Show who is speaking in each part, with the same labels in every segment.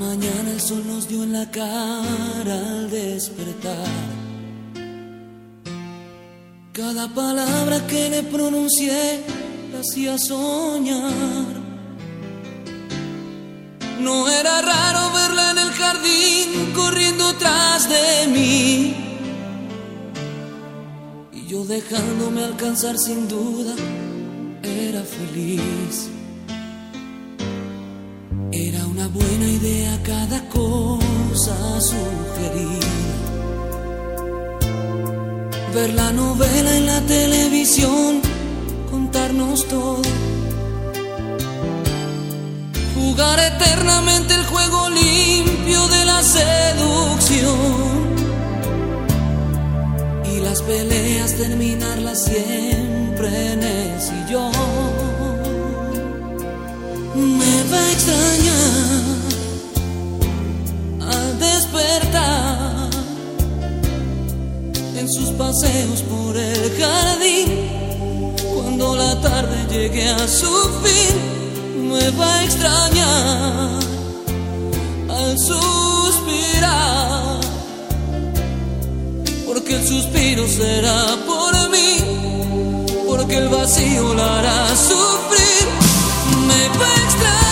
Speaker 1: mañana el sol nos dio en la cara al despertar. Cada palabra que le pronuncié la hacía soñar. No era raro verla en el jardín corriendo tras de mí. Y yo dejándome alcanzar sin duda, era feliz. Era una buena idea cada cosa sugerida. Ver la novela en la televisión, contarnos todo. Jugar eternamente el juego limpio de la seducción. Y las peleas terminarlas siempre en me va a extrañar al despertar en sus paseos por el jardín. Cuando la tarde llegue a su fin, me va a extrañar al suspirar, porque el suspiro será por mí, porque el vacío la hará sufrir. Me va a extrañar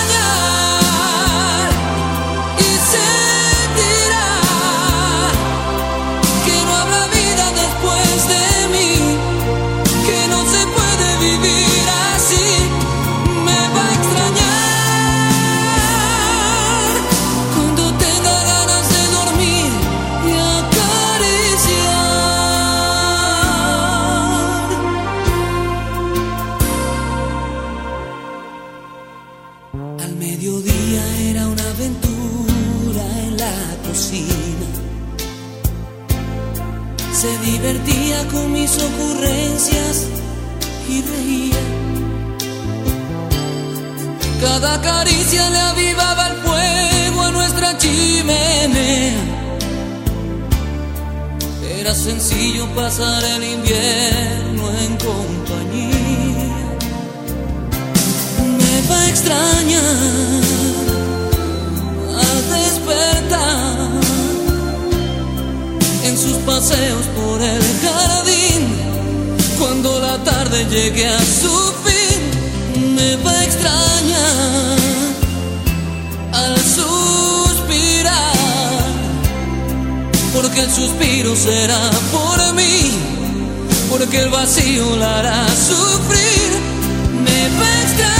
Speaker 1: Se divertía con mis ocurrencias y reía. Cada caricia le avivaba el fuego a nuestra chimenea. Era sencillo pasar el invierno en compañía. Me va a extrañar paseos por el jardín. Cuando la tarde llegue a su fin, me va a extrañar al suspirar porque el suspiro será por mí, porque el vacío la hará sufrir, me va a extrañar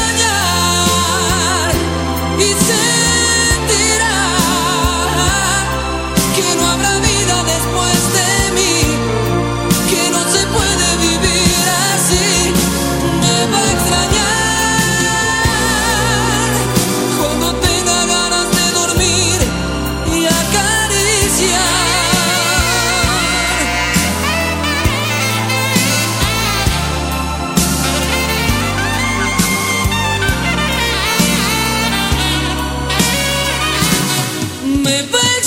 Speaker 1: me baby.